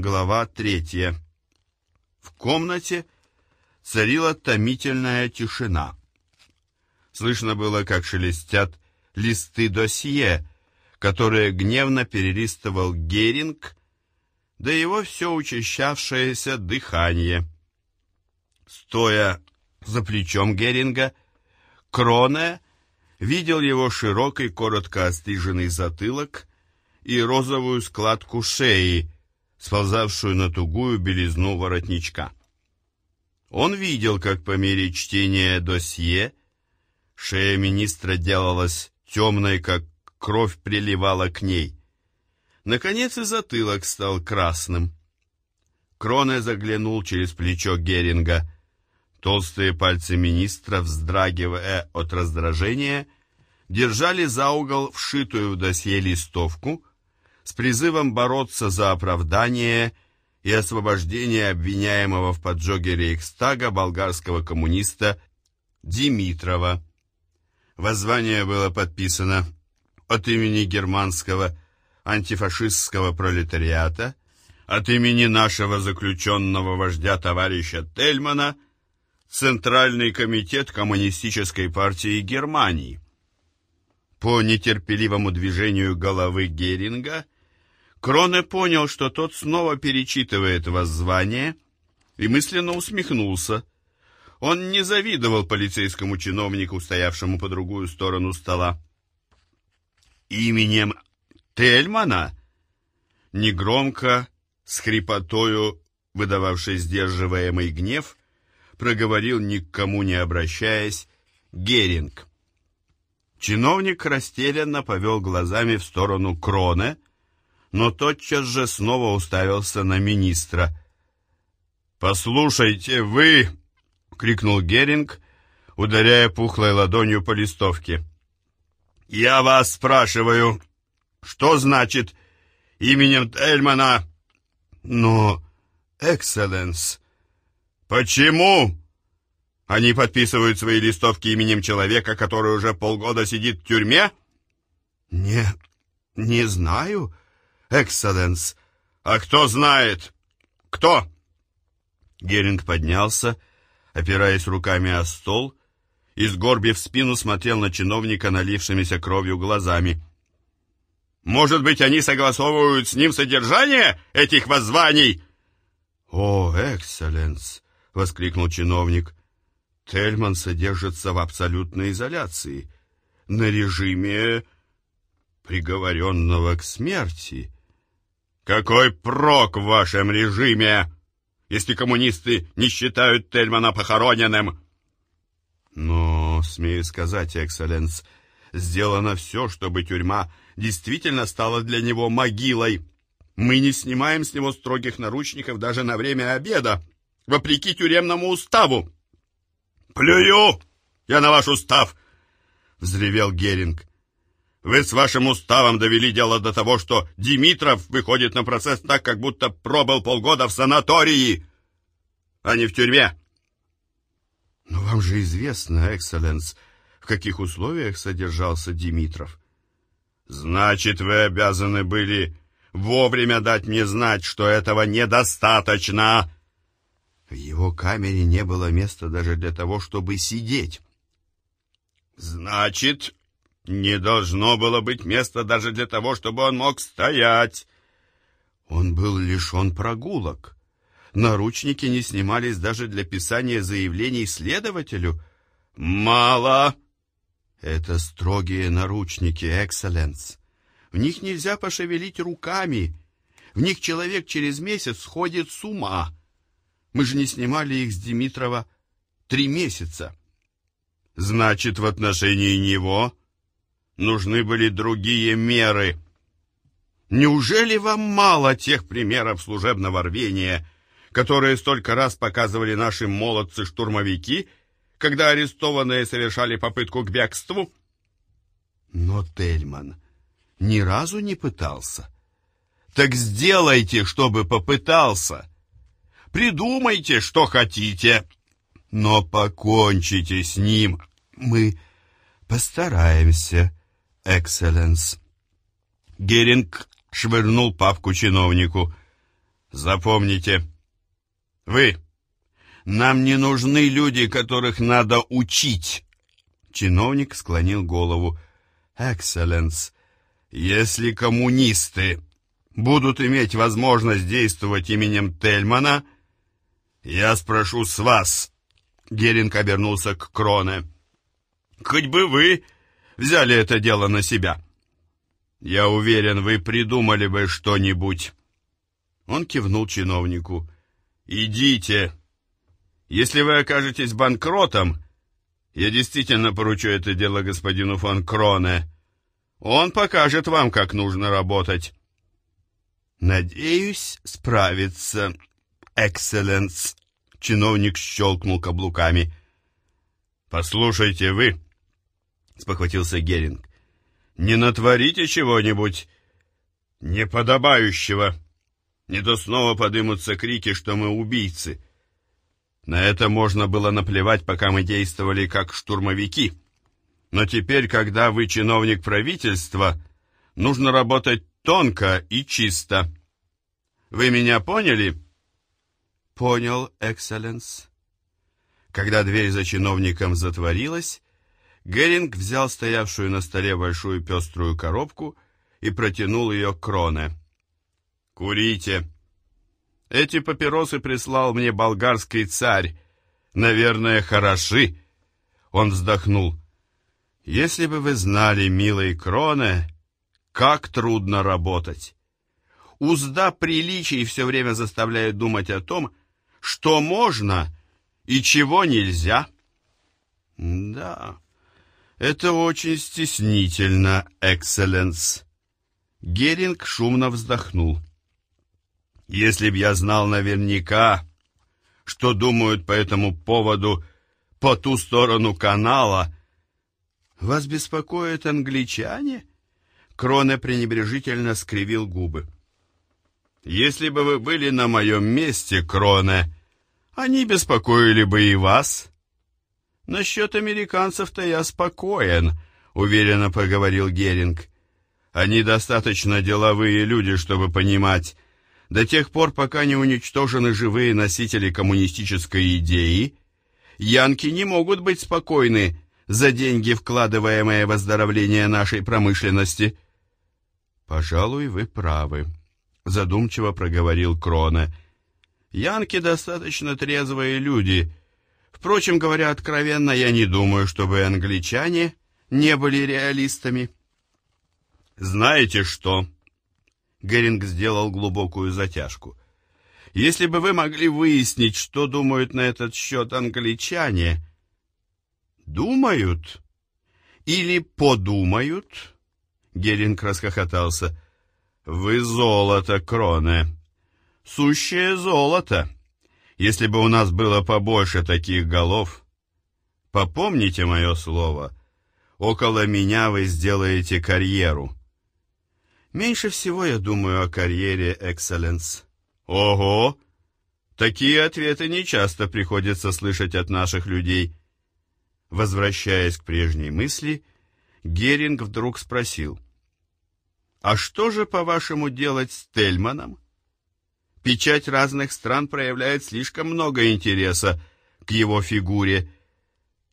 Глава третья. В комнате царила томительная тишина. Слышно было, как шелестят листы досье, которые гневно перелистывал Геринг, да его все учащавшееся дыхание. Стоя за плечом Геринга, Кроне видел его широкий, коротко остриженный затылок и розовую складку шеи, сползавшую на тугую белизну воротничка. Он видел, как по мере чтения досье шея министра делалась темной, как кровь приливала к ней. Наконец и затылок стал красным. Кроне заглянул через плечо Геринга. Толстые пальцы министра, вздрагивая от раздражения, держали за угол вшитую в досье листовку с призывом бороться за оправдание и освобождение обвиняемого в поджоге Рейхстага болгарского коммуниста Димитрова. Воззвание было подписано от имени германского антифашистского пролетариата, от имени нашего заключенного вождя товарища Тельмана, Центральный комитет Коммунистической партии Германии. По нетерпеливому движению головы Геринга Кроне понял, что тот снова перечитывает воззвание, и мысленно усмехнулся. Он не завидовал полицейскому чиновнику, стоявшему по другую сторону стола. Именем Тельмана, негромко, с хрипотою, выдававшей сдерживаемый гнев, проговорил, никому не обращаясь, Геринг. Чиновник растерянно повел глазами в сторону Кроне, но тотчас же снова уставился на министра. «Послушайте, вы!» — крикнул Геринг, ударяя пухлой ладонью по листовке. «Я вас спрашиваю, что значит именем Тельмана?» «Но, экселленс...» «Почему?» Они подписывают свои листовки именем человека, который уже полгода сидит в тюрьме? Не, не знаю, экселленс. А кто знает? Кто? Геринг поднялся, опираясь руками о стол, и, сгорбив спину, смотрел на чиновника налившимися кровью глазами. Может быть, они согласовывают с ним содержание этих воззваний? О, экселленс! — воскликнул чиновник. Тельман содержится в абсолютной изоляции, на режиме приговоренного к смерти. Какой прок в вашем режиме, если коммунисты не считают Тельмана похороненным? Но, смею сказать, экселленс, сделано все, чтобы тюрьма действительно стала для него могилой. Мы не снимаем с него строгих наручников даже на время обеда, вопреки тюремному уставу. «Плюю я на ваш устав!» — взревел Геринг. «Вы с вашим уставом довели дело до того, что Димитров выходит на процесс так, как будто пробыл полгода в санатории, а не в тюрьме». «Но вам же известно, экселленс, в каких условиях содержался Димитров». «Значит, вы обязаны были вовремя дать мне знать, что этого недостаточно!» В его камере не было места даже для того, чтобы сидеть. Значит, не должно было быть места даже для того, чтобы он мог стоять. Он был лишен прогулок. Наручники не снимались даже для писания заявлений следователю. Мало. Это строгие наручники, экселленс. В них нельзя пошевелить руками. В них человек через месяц сходит с ума. Мы же не снимали их с Димитрова три месяца. Значит, в отношении него нужны были другие меры. Неужели вам мало тех примеров служебного рвения, которые столько раз показывали наши молодцы-штурмовики, когда арестованные совершали попытку к бегству? Но Тельман ни разу не пытался. Так сделайте, чтобы попытался. Придумайте, что хотите, но покончите с ним. Мы постараемся, экселленс. Геринг швырнул папку чиновнику. Запомните, вы, нам не нужны люди, которых надо учить. Чиновник склонил голову. «Экселленс, если коммунисты будут иметь возможность действовать именем Тельмана, я спрошу с вас». Геринг обернулся к Кроне. «Хоть бы вы взяли это дело на себя. Я уверен, вы придумали бы что-нибудь». Он кивнул чиновнику. «Идите. Если вы окажетесь банкротом, я действительно поручу это дело господину фон Кроне. Он покажет вам, как нужно работать». «Надеюсь справиться, экселленс», — чиновник щелкнул каблуками. «Послушайте вы», — спохватился Геринг, — «не натворите чего-нибудь неподобающего. Не то снова подымутся крики, что мы убийцы». На это можно было наплевать, пока мы действовали как штурмовики. Но теперь, когда вы чиновник правительства, нужно работать тонко и чисто. Вы меня поняли? Понял, экселленс. Когда дверь за чиновником затворилась, Геринг взял стоявшую на столе большую пеструю коробку и протянул ее Кроне. «Курите!» Эти папиросы прислал мне болгарский царь. Наверное, хороши. Он вздохнул. Если бы вы знали, милый Кроне, как трудно работать. Узда приличий все время заставляет думать о том, что можно и чего нельзя. Да, это очень стеснительно, экселленс. Геринг шумно вздохнул. Если б я знал наверняка, что думают по этому поводу по ту сторону канала... Вас беспокоят англичане? Кроне пренебрежительно скривил губы. Если бы вы были на моем месте, Кроне, они беспокоили бы и вас. Насчет американцев-то я спокоен, уверенно поговорил Геринг. Они достаточно деловые люди, чтобы понимать, до тех пор, пока не уничтожены живые носители коммунистической идеи, янки не могут быть спокойны за деньги, вкладываемые в оздоровление нашей промышленности. Пожалуй, вы правы, задумчиво проговорил Крона. Янки достаточно трезвые люди. Впрочем, говоря откровенно, я не думаю, чтобы англичане не были реалистами. Знаете что? Геринг сделал глубокую затяжку. Если бы вы могли выяснить, что думают на этот счет англичане... Думают? Или подумают? Геринг расхохотался. Вы золото, Кроне. Сущее золото. Если бы у нас было побольше таких голов... Попомните мое слово. Около меня вы сделаете карьеру. Меньше всего я думаю о карьере, экселленс. Ого! Такие ответы нечасто приходится слышать от наших людей. Возвращаясь к прежней мысли, Геринг вдруг спросил. «А что же, по-вашему, делать с Тельманом? Печать разных стран проявляет слишком много интереса к его фигуре,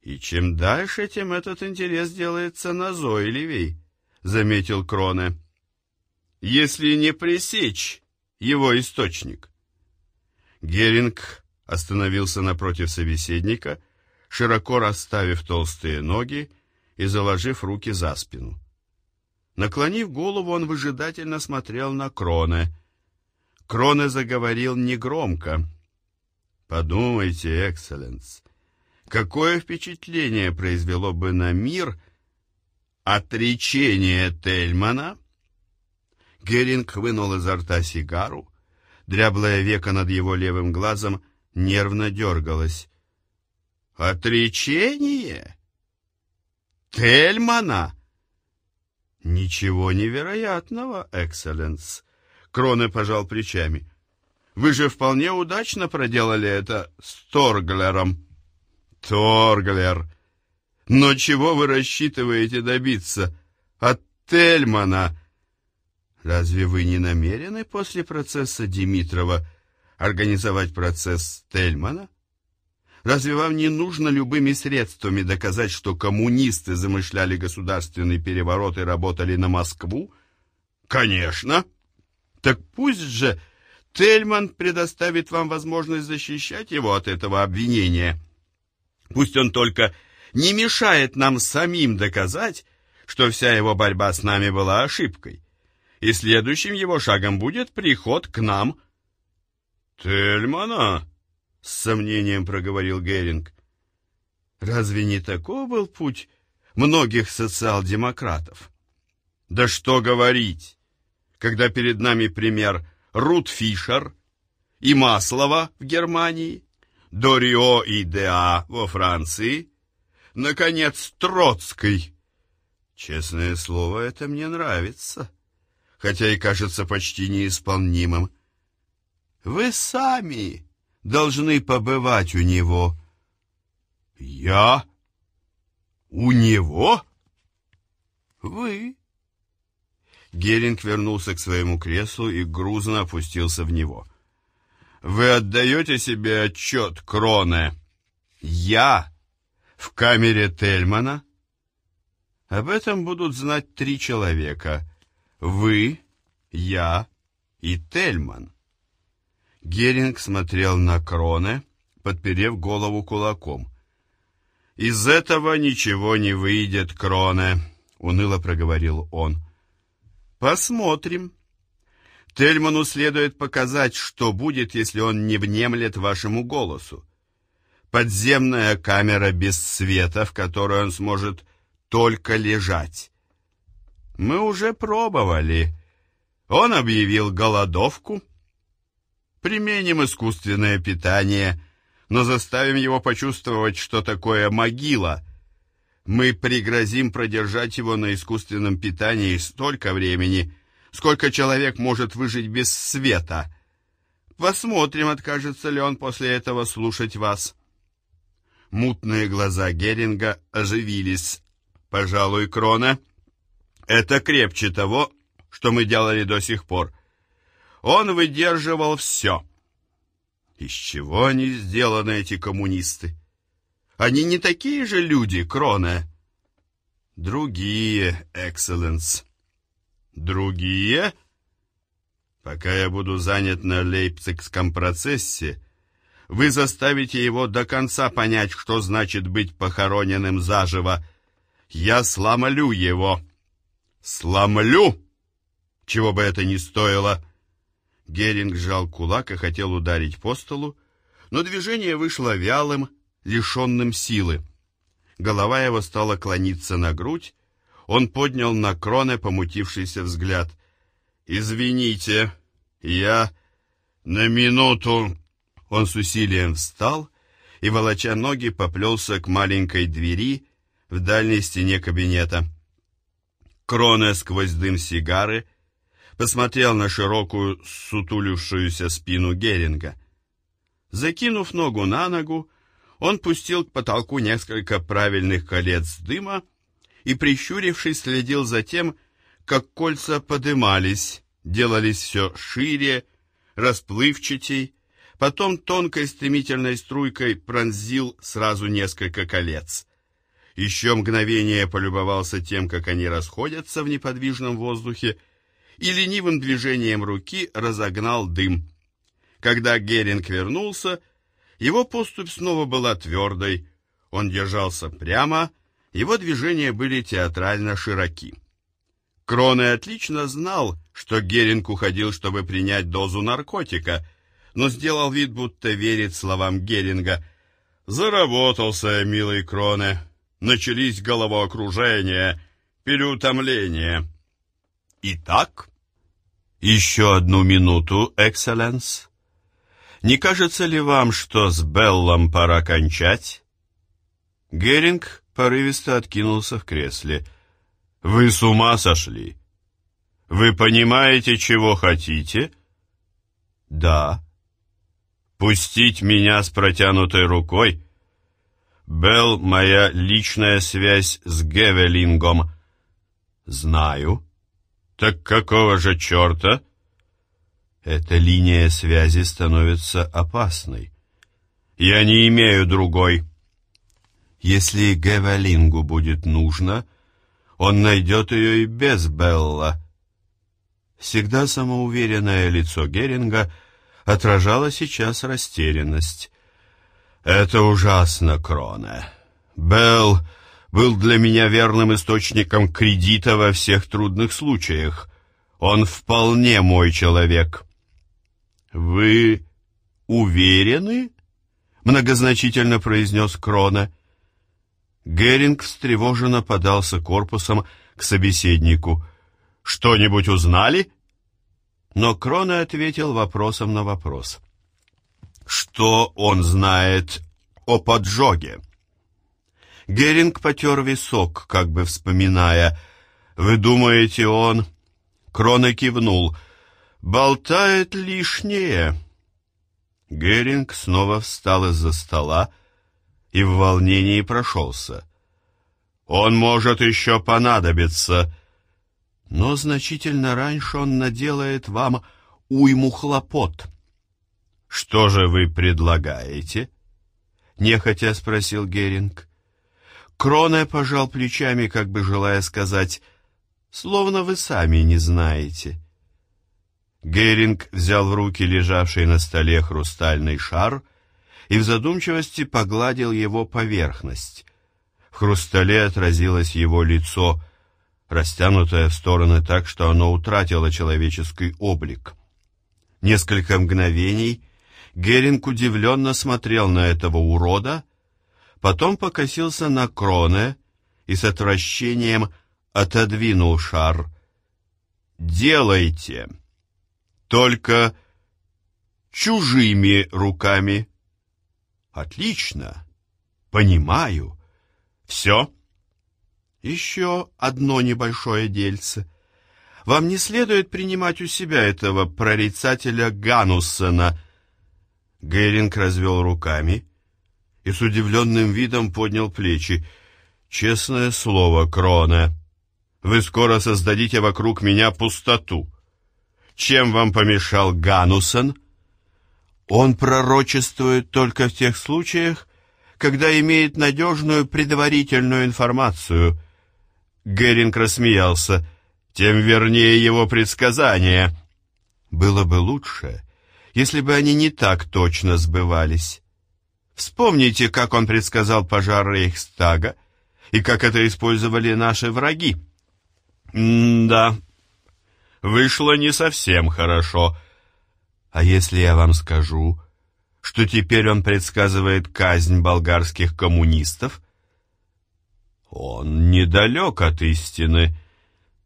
и чем дальше, тем этот интерес делается назойливей», — заметил Кроне если не пресечь его источник. Геринг остановился напротив собеседника, широко расставив толстые ноги и заложив руки за спину. Наклонив голову, он выжидательно смотрел на Кроне. Кроне заговорил негромко. «Подумайте, экселленс, какое впечатление произвело бы на мир отречение Тельмана Геринг вынул изо рта сигару. Дряблое веко над его левым глазом нервно дергалось. «Отречение? Тельмана?» «Ничего невероятного, экселленс!» Кроне пожал плечами. «Вы же вполне удачно проделали это с Торглером». «Торглер! Но чего вы рассчитываете добиться от Тельмана?» Разве вы не намерены после процесса Димитрова организовать процесс Тельмана? Разве вам не нужно любыми средствами доказать, что коммунисты замышляли государственный переворот и работали на Москву? Конечно. Так пусть же Тельман предоставит вам возможность защищать его от этого обвинения. Пусть он только не мешает нам самим доказать, что вся его борьба с нами была ошибкой и следующим его шагом будет приход к нам». «Тельмана?» — с сомнением проговорил Геринг. «Разве не такой был путь многих социал-демократов?» «Да что говорить, когда перед нами пример Рут Фишер и Маслова в Германии, Дорио и Деа во Франции, наконец, Троцкий». «Честное слово, это мне нравится» хотя и кажется почти неисполнимым. Вы сами должны побывать у него. Я? У него? Вы? Геринг вернулся к своему креслу и грузно опустился в него. Вы отдаете себе отчет, Кроне? Я в камере Тельмана? Об этом будут знать три человека — вы, я и Тельман. Геринг смотрел на Кроне, подперев голову кулаком. «Из этого ничего не выйдет, Кроне», — уныло проговорил он. «Посмотрим. Тельману следует показать, что будет, если он не внемлет вашему голосу. Подземная камера без света, в которой он сможет только лежать. Мы уже пробовали. Он объявил голодовку. Применим искусственное питание, но заставим его почувствовать, что такое могила. Мы пригрозим продержать его на искусственном питании столько времени, сколько человек может выжить без света. Посмотрим, откажется ли он после этого слушать вас. Мутные глаза Геринга оживились. «Пожалуй, Крона...» Это крепче того, что мы делали до сих пор. Он выдерживал все. Из чего они сделаны, эти коммунисты? Они не такие же люди, Кроне. Другие, Экселленс. Другие? Пока я буду занят на Лейпцигском процессе, вы заставите его до конца понять, что значит быть похороненным заживо. Я сломлю его. «Сломлю!» Чего бы это ни стоило. Геринг сжал кулак и хотел ударить по столу, но движение вышло вялым, лишенным силы. Голова его стала клониться на грудь, он поднял на кроне помутившийся взгляд. «Извините, я на минуту...» Он с усилием встал и, волоча ноги, поплелся к маленькой двери в дальней стене кабинета. Кроне сквозь дым сигары посмотрел на широкую сутулившуюся спину Геринга. Закинув ногу на ногу, он пустил к потолку несколько правильных колец дыма и, прищурившись, следил за тем, как кольца подымались, делались все шире, расплывчатей, потом тонкой стремительной струйкой пронзил сразу несколько колец еще мгновение полюбовался тем, как они расходятся в неподвижном воздухе, и ленивым движением руки разогнал дым. Когда Геринг вернулся, его поступь снова была твердой, он держался прямо, его движения были театрально широки. Кроне отлично знал, что Геринг уходил, чтобы принять дозу наркотика, но сделал вид, будто верит словам Геринга. «Заработался, милый Кроне, начались головокружение, переутомление. Итак, еще одну минуту, экселленс. Не кажется ли вам, что с Беллом пора кончать? Геринг порывисто откинулся в кресле. Вы с ума сошли? Вы понимаете, чего хотите? Да. Пустить меня с протянутой рукой? Белл — моя личная связь с Гевелингом. Знаю. Так какого же черта? Эта линия связи становится опасной. Я не имею другой. Если Гевелингу будет нужно, он найдет ее и без Белла. Всегда самоуверенное лицо Геринга отражало сейчас растерянность. «Это ужасно, Крона. Белл был для меня верным источником кредита во всех трудных случаях. Он вполне мой человек». «Вы уверены?» — многозначительно произнес Крона. Геринг встревоженно подался корпусом к собеседнику. «Что-нибудь узнали?» Но Крона ответил вопросом на вопрос. «Что он знает о поджоге?» Геринг потер висок, как бы вспоминая. «Вы думаете, он...» Крона кивнул. «Болтает лишнее». Геринг снова встал из-за стола и в волнении прошелся. «Он может еще понадобиться, но значительно раньше он наделает вам уйму хлопот». «Что же вы предлагаете?» — нехотя спросил Геринг. Кроне пожал плечами, как бы желая сказать, «Словно вы сами не знаете». Геринг взял в руки лежавший на столе хрустальный шар — и в задумчивости погладил его поверхность. В хрустале отразилось его лицо, растянутое в стороны так, что оно утратило человеческий облик. Несколько мгновений Геринг удивленно смотрел на этого урода, потом покосился на Кроне и с отвращением отодвинул шар. «Делайте! Только чужими руками!» Отлично. Понимаю. Все? Еще одно небольшое дельце. Вам не следует принимать у себя этого прорицателя Гануссена. Геринг развел руками и с удивленным видом поднял плечи. Честное слово, Крона, вы скоро создадите вокруг меня пустоту. Чем вам помешал Гануссен? — он пророчествует только в тех случаях, когда имеет надежную предварительную информацию. Геринг рассмеялся. Тем вернее его предсказания. Было бы лучше, если бы они не так точно сбывались. Вспомните, как он предсказал пожар Рейхстага и как это использовали наши враги. М-да, вышло не совсем хорошо, а если я вам скажу, что теперь он предсказывает казнь болгарских коммунистов? Он недалек от истины.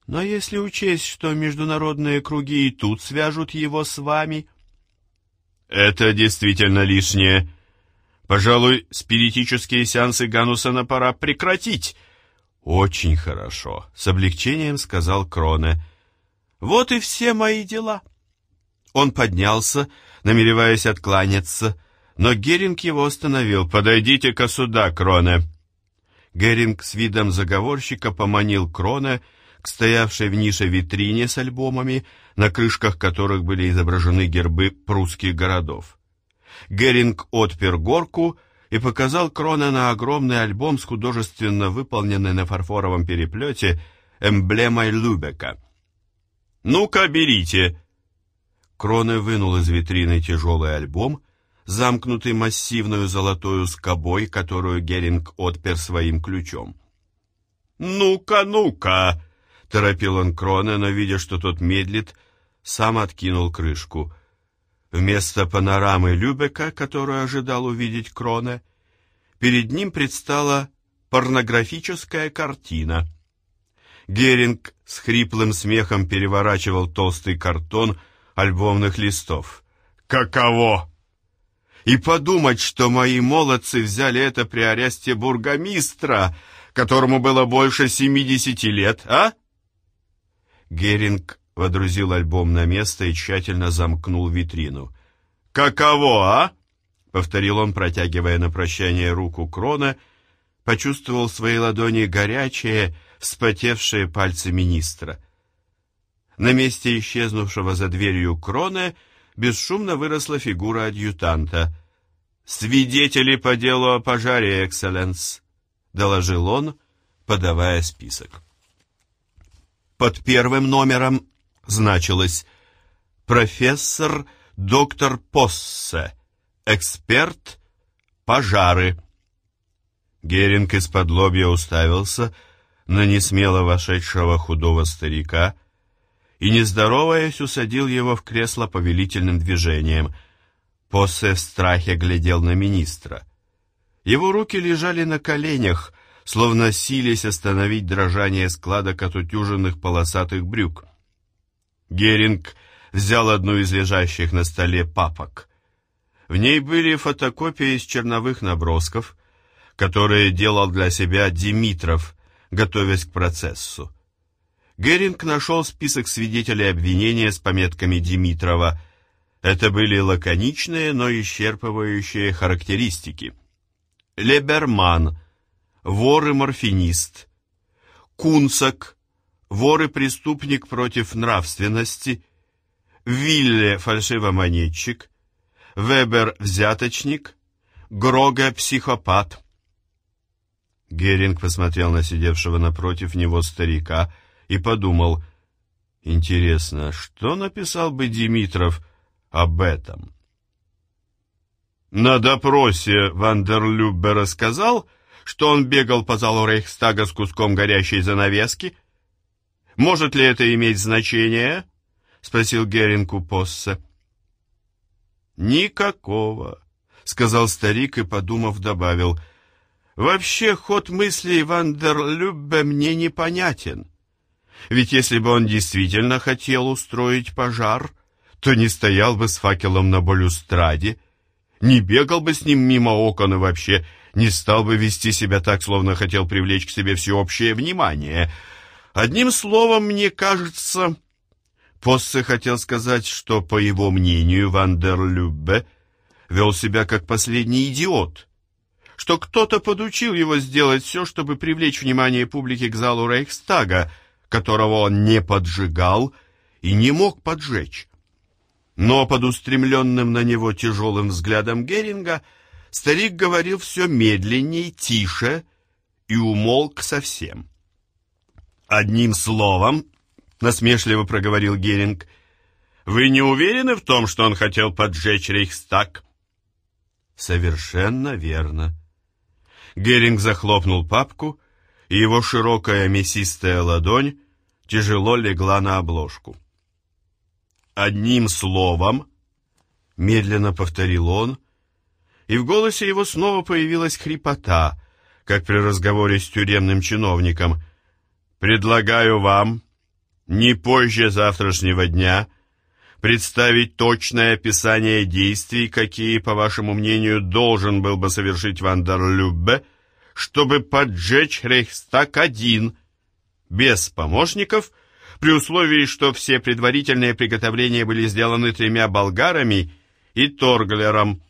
Но если учесть, что международные круги и тут свяжут его с вами... Это действительно лишнее. Пожалуй, спиритические сеансы Ганусона пора прекратить. Очень хорошо, с облегчением сказал Кроне. Вот и все мои дела. Он поднялся, намереваясь откланяться, но Геринг его остановил. «Подойдите-ка сюда, Кроне!» Геринг с видом заговорщика поманил Кроне к стоявшей в нише витрине с альбомами, на крышках которых были изображены гербы прусских городов. Геринг отпер горку и показал Кроне на огромный альбом с художественно выполненной на фарфоровом переплете эмблемой Любека. «Ну-ка, берите!» Кроне вынул из витрины тяжелый альбом, замкнутый массивную золотую скобой, которую Геринг отпер своим ключом. «Ну-ка, ну-ка!» — торопил он Кроне, но, видя, что тот медлит, сам откинул крышку. Вместо панорамы Любека, которую ожидал увидеть Кроне, перед ним предстала порнографическая картина. Геринг с хриплым смехом переворачивал толстый картон, альбомных листов. Каково? И подумать, что мои молодцы взяли это при аресте бургомистра, которому было больше семидесяти лет, а? Геринг водрузил альбом на место и тщательно замкнул витрину. «Каково, а?» — повторил он, протягивая на прощание руку Крона, почувствовал в своей ладони горячие, вспотевшие пальцы министра — На месте исчезнувшего за дверью Кроне бесшумно выросла фигура адъютанта. «Свидетели по делу о пожаре, экселленс», — доложил он, подавая список. Под первым номером значилось «Профессор доктор Поссе, эксперт, пожары». Геринг из-под лобья уставился на несмело вошедшего худого старика и, не здороваясь, усадил его в кресло повелительным движением. Поссе в страхе глядел на министра. Его руки лежали на коленях, словно сились остановить дрожание складок от утюженных полосатых брюк. Геринг взял одну из лежащих на столе папок. В ней были фотокопии из черновых набросков, которые делал для себя Димитров, готовясь к процессу. Геринг нашел список свидетелей обвинения с пометками Димитрова. Это были лаконичные, но исчерпывающие характеристики. Леберман – вор и морфинист, Кунцак, вор и преступник против нравственности, Вилле фальшивомонетчик, Вебер взяточник, Грога психопат. Геринг посмотрел на сидевшего напротив него старика и подумал, интересно, что написал бы Димитров об этом? На допросе Вандерлюбе рассказал, что он бегал по залу Рейхстага с куском горящей занавески? Может ли это иметь значение? Спросил Геринг у Поссе. Никакого, сказал старик и, подумав, добавил. Вообще ход мыслей Вандерлюбе мне непонятен. Ведь если бы он действительно хотел устроить пожар, то не стоял бы с факелом на балюстраде, не бегал бы с ним мимо окон и вообще не стал бы вести себя так, словно хотел привлечь к себе всеобщее внимание. Одним словом, мне кажется... Поссе хотел сказать, что, по его мнению, Вандерлюбе вел себя как последний идиот, что кто-то подучил его сделать все, чтобы привлечь внимание публики к залу Рейхстага, которого он не поджигал и не мог поджечь. Но под устремленным на него тяжелым взглядом Геринга – Старик говорил все медленней, тише и умолк совсем. «Одним словом», — насмешливо проговорил Геринг, — «вы не уверены в том, что он хотел поджечь Рейхстаг?» «Совершенно верно». Геринг захлопнул папку, и его широкая мясистая ладонь тяжело легла на обложку. «Одним словом», — медленно повторил он, — и в голосе его снова появилась хрипота, как при разговоре с тюремным чиновником. «Предлагаю вам не позже завтрашнего дня представить точное описание действий, какие, по вашему мнению, должен был бы совершить Вандерлюбе, чтобы поджечь Рейхстаг один, без помощников, при условии, что все предварительные приготовления были сделаны тремя болгарами и Торглером,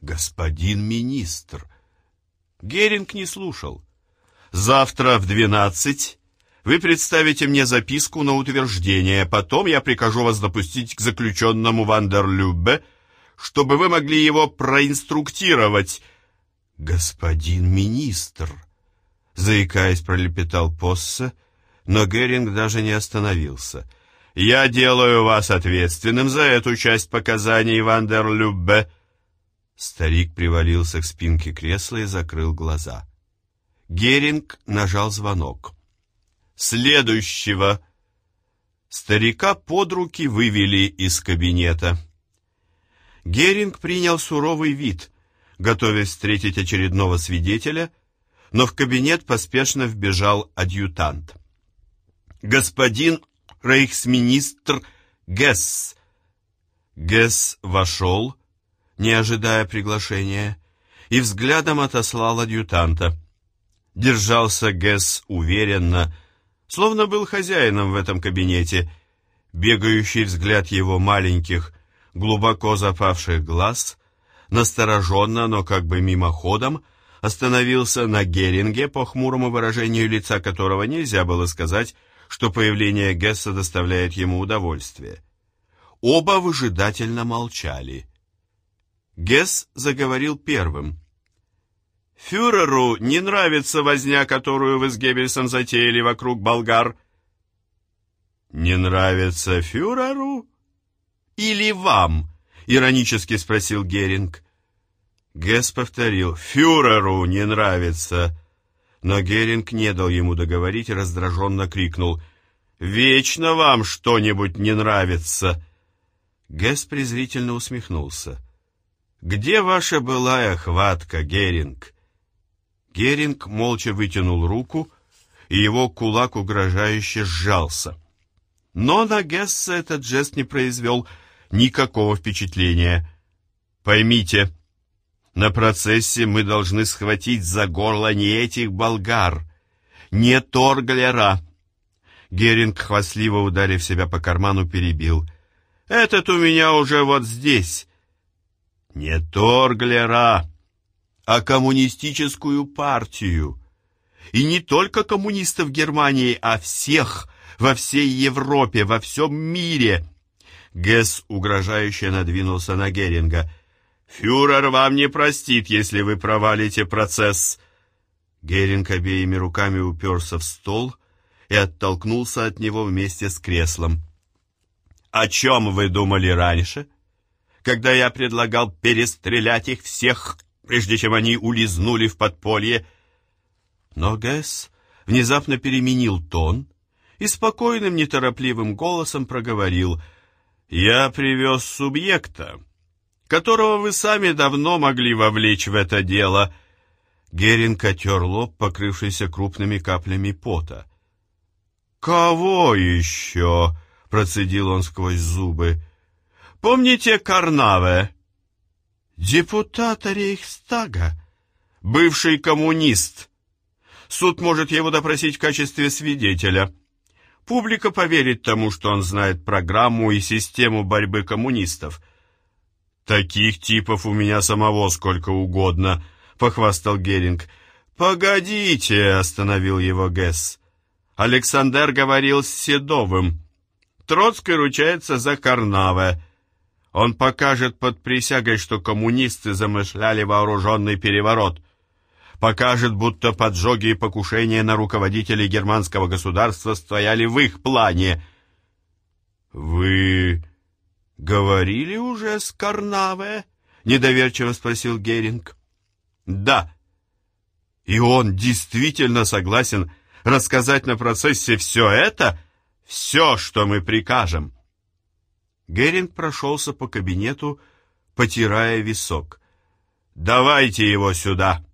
«Господин министр!» Геринг не слушал. «Завтра в двенадцать вы представите мне записку на утверждение, потом я прикажу вас допустить к заключенному Вандерлюбе, чтобы вы могли его проинструктировать». «Господин министр!» Заикаясь, пролепетал Поссе, но Геринг даже не остановился. «Я делаю вас ответственным за эту часть показаний Вандерлюбе», Старик привалился к спинке кресла и закрыл глаза. Геринг нажал звонок. «Следующего!» Старика под руки вывели из кабинета. Геринг принял суровый вид, готовясь встретить очередного свидетеля, но в кабинет поспешно вбежал адъютант. «Господин рейхсминистр Гесс!» Гесс вошел, не ожидая приглашения, и взглядом отослал адъютанта. Держался Гесс уверенно, словно был хозяином в этом кабинете. Бегающий взгляд его маленьких, глубоко запавших глаз, настороженно, но как бы мимоходом, остановился на Геринге, по хмурому выражению лица которого нельзя было сказать, что появление Гесса доставляет ему удовольствие. Оба выжидательно молчали. Гесс заговорил первым. «Фюреру не нравится возня, которую вы с Геббельсом затеяли вокруг болгар». «Не нравится фюреру? Или вам?» — иронически спросил Геринг. Гесс повторил «Фюреру не нравится». Но Геринг не дал ему договорить и раздраженно крикнул «Вечно вам что-нибудь не нравится!» Гесс презрительно усмехнулся. «Где ваша былая хватка, Геринг?» Геринг молча вытянул руку, и его кулак угрожающе сжался. Но на Гесса этот жест не произвел никакого впечатления. «Поймите, на процессе мы должны схватить за горло не этих болгар, не Торглера». Геринг, хвастливо ударив себя по карману, перебил. «Этот у меня уже вот здесь». «Не Торглера, а коммунистическую партию. И не только коммунистов Германии, а всех, во всей Европе, во всем мире». Гесс угрожающе надвинулся на Геринга. «Фюрер вам не простит, если вы провалите процесс». Геринг обеими руками уперся в стол и оттолкнулся от него вместе с креслом. «О чем вы думали раньше, когда я предлагал перестрелять их всех, прежде чем они улизнули в подполье?» Но Гэс внезапно переменил тон и спокойным, неторопливым голосом проговорил «Я привез субъекта, которого вы сами давно могли вовлечь в это дело». Геринг отер лоб, покрывшийся крупными каплями пота. «Кого еще?» — процедил он сквозь зубы. «Помните Карнаве?» «Депутата Рейхстага, бывший коммунист. Суд может его допросить в качестве свидетеля. Публика поверит тому, что он знает программу и систему борьбы коммунистов». «Таких типов у меня самого сколько угодно», — похвастал Геринг. «Погодите», — остановил его Гесс. Александр говорил с Седовым. Троцкий ручается за Карнаве. Он покажет под присягой, что коммунисты замышляли вооруженный переворот. Покажет, будто поджоги и покушения на руководителей германского государства стояли в их плане. «Вы говорили уже с Карнаве?» — недоверчиво спросил Геринг. «Да». «И он действительно согласен рассказать на процессе все это, все, что мы прикажем. Геринг прошелся по кабинету, потирая висок. «Давайте его сюда!»